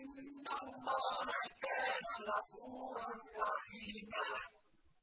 إن الله كان غفورا